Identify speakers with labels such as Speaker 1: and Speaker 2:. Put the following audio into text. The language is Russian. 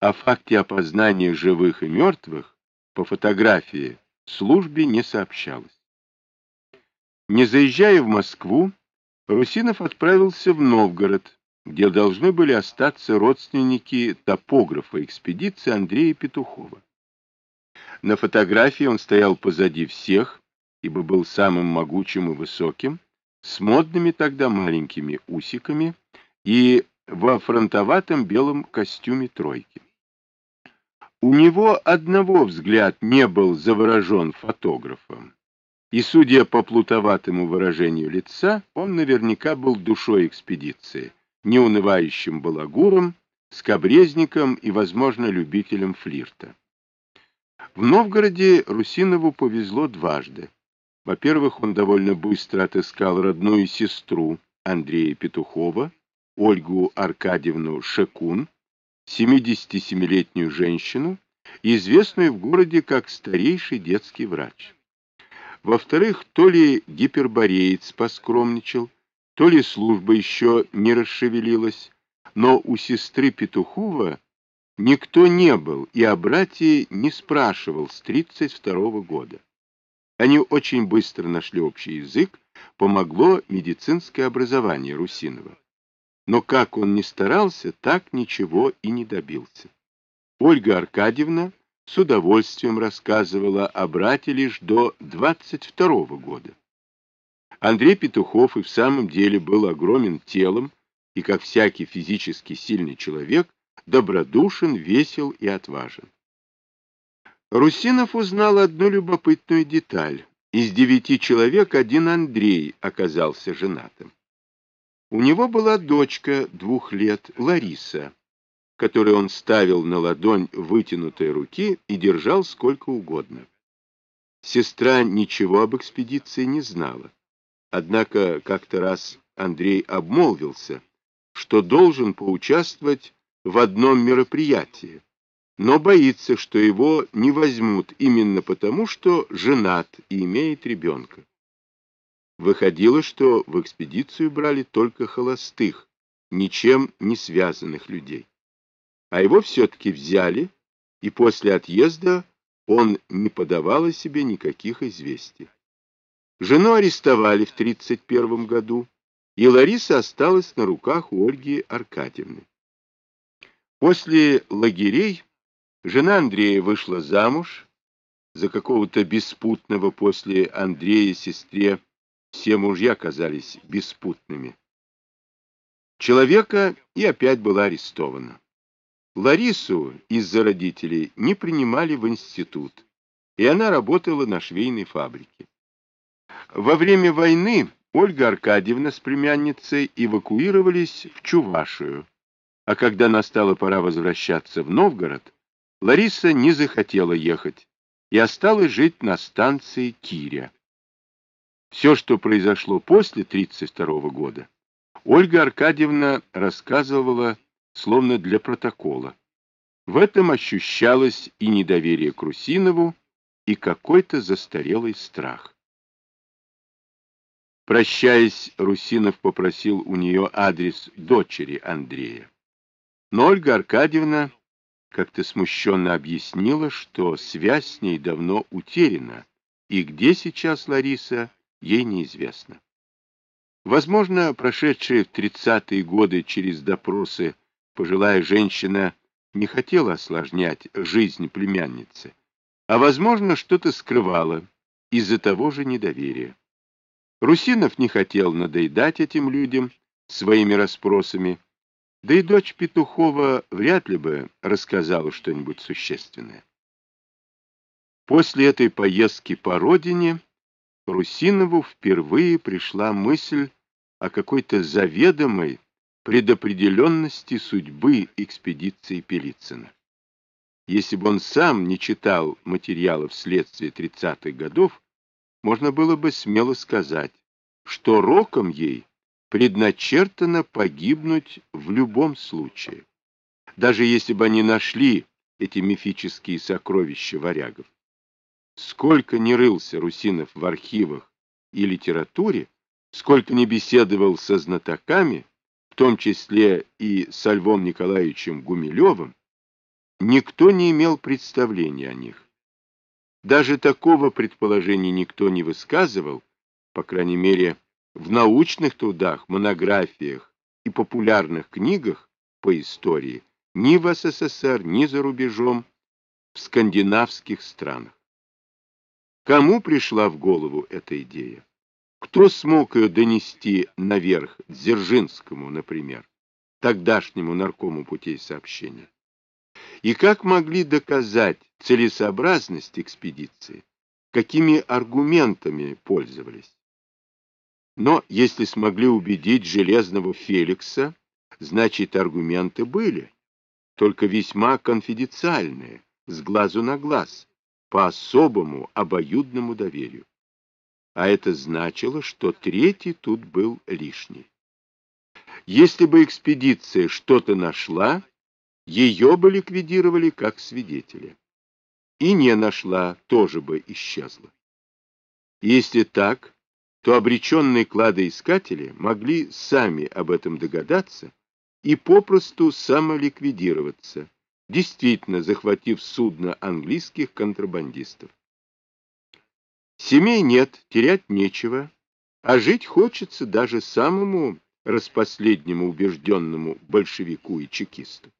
Speaker 1: о факте опознания живых и мертвых по фотографии службе не сообщалось. Не заезжая в Москву, Русинов отправился в Новгород, где должны были остаться родственники топографа экспедиции Андрея Петухова. На фотографии он стоял позади всех, ибо был самым могучим и высоким, с модными тогда маленькими усиками и во фронтоватом белом костюме тройки. У него одного взгляд не был заворожен фотографом, и, судя по плутоватому выражению лица, он наверняка был душой экспедиции, неунывающим балагуром, скобрезником и, возможно, любителем флирта. В Новгороде Русинову повезло дважды. Во-первых, он довольно быстро отыскал родную сестру Андрея Петухова, Ольгу Аркадьевну Шекун, 77-летнюю женщину, известную в городе как старейший детский врач. Во-вторых, то ли гипербореец поскромничал, то ли служба еще не расшевелилась, но у сестры Петухова никто не был и о брате не спрашивал с 32 -го года. Они очень быстро нашли общий язык, помогло медицинское образование Русинова. Но как он ни старался, так ничего и не добился. Ольга Аркадьевна с удовольствием рассказывала о брате лишь до 22 -го года. Андрей Петухов и в самом деле был огромен телом и, как всякий физически сильный человек, добродушен, весел и отважен. Русинов узнал одну любопытную деталь. Из девяти человек один Андрей оказался женатым. У него была дочка двух лет, Лариса, которой он ставил на ладонь вытянутой руки и держал сколько угодно. Сестра ничего об экспедиции не знала. Однако как-то раз Андрей обмолвился, что должен поучаствовать в одном мероприятии, но боится, что его не возьмут именно потому, что женат и имеет ребенка. Выходило, что в экспедицию брали только холостых, ничем не связанных людей. А его все-таки взяли, и после отъезда он не подавал о себе никаких известий. Жену арестовали в 1931 году, и Лариса осталась на руках у Ольги Аркадьевны. После лагерей жена Андрея вышла замуж за какого-то беспутного после Андрея сестре все мужья казались беспутными. Человека и опять была арестована. Ларису из-за родителей не принимали в институт, и она работала на швейной фабрике. Во время войны Ольга Аркадьевна с племянницей эвакуировались в Чувашию, а когда настала пора возвращаться в Новгород, Лариса не захотела ехать и осталась жить на станции Киря. Все, что произошло после 1932 года, Ольга Аркадьевна рассказывала словно для протокола. В этом ощущалось и недоверие к Русинову, и какой-то застарелый страх. Прощаясь, Русинов попросил у нее адрес дочери Андрея. Но Ольга Аркадьевна как-то смущенно объяснила, что связь с ней давно утеряна, и где сейчас Лариса, ей неизвестно. Возможно, прошедшие в тридцатые годы через допросы пожилая женщина не хотела осложнять жизнь племянницы, а, возможно, что-то скрывала из-за того же недоверия. Русинов не хотел надоедать этим людям своими расспросами, да и дочь Петухова вряд ли бы рассказала что-нибудь существенное. После этой поездки по родине Русинову впервые пришла мысль о какой-то заведомой предопределенности судьбы экспедиции Пелицына. Если бы он сам не читал материалов следствия 30-х годов, можно было бы смело сказать, что роком ей предначертано погибнуть в любом случае, даже если бы они нашли эти мифические сокровища варягов. Сколько не рылся Русинов в архивах и литературе, сколько не беседовал со знатоками, в том числе и со Львом Николаевичем Гумилевым, никто не имел представления о них. Даже такого предположения никто не высказывал, по крайней мере, в научных трудах, монографиях и популярных книгах по истории ни в СССР, ни за рубежом, в скандинавских странах. Кому пришла в голову эта идея? Кто смог ее донести наверх, Дзержинскому, например, тогдашнему наркому путей сообщения? И как могли доказать целесообразность экспедиции? Какими аргументами пользовались? Но если смогли убедить Железного Феликса, значит аргументы были, только весьма конфиденциальные, с глазу на глаз, по особому обоюдному доверию. А это значило, что третий тут был лишний. Если бы экспедиция что-то нашла, ее бы ликвидировали как свидетеля. И не нашла, тоже бы исчезла. Если так, то обреченные кладоискатели могли сами об этом догадаться и попросту самоликвидироваться, действительно захватив судно английских контрабандистов. Семей нет, терять нечего, а жить хочется даже самому распоследнему убежденному большевику и чекисту.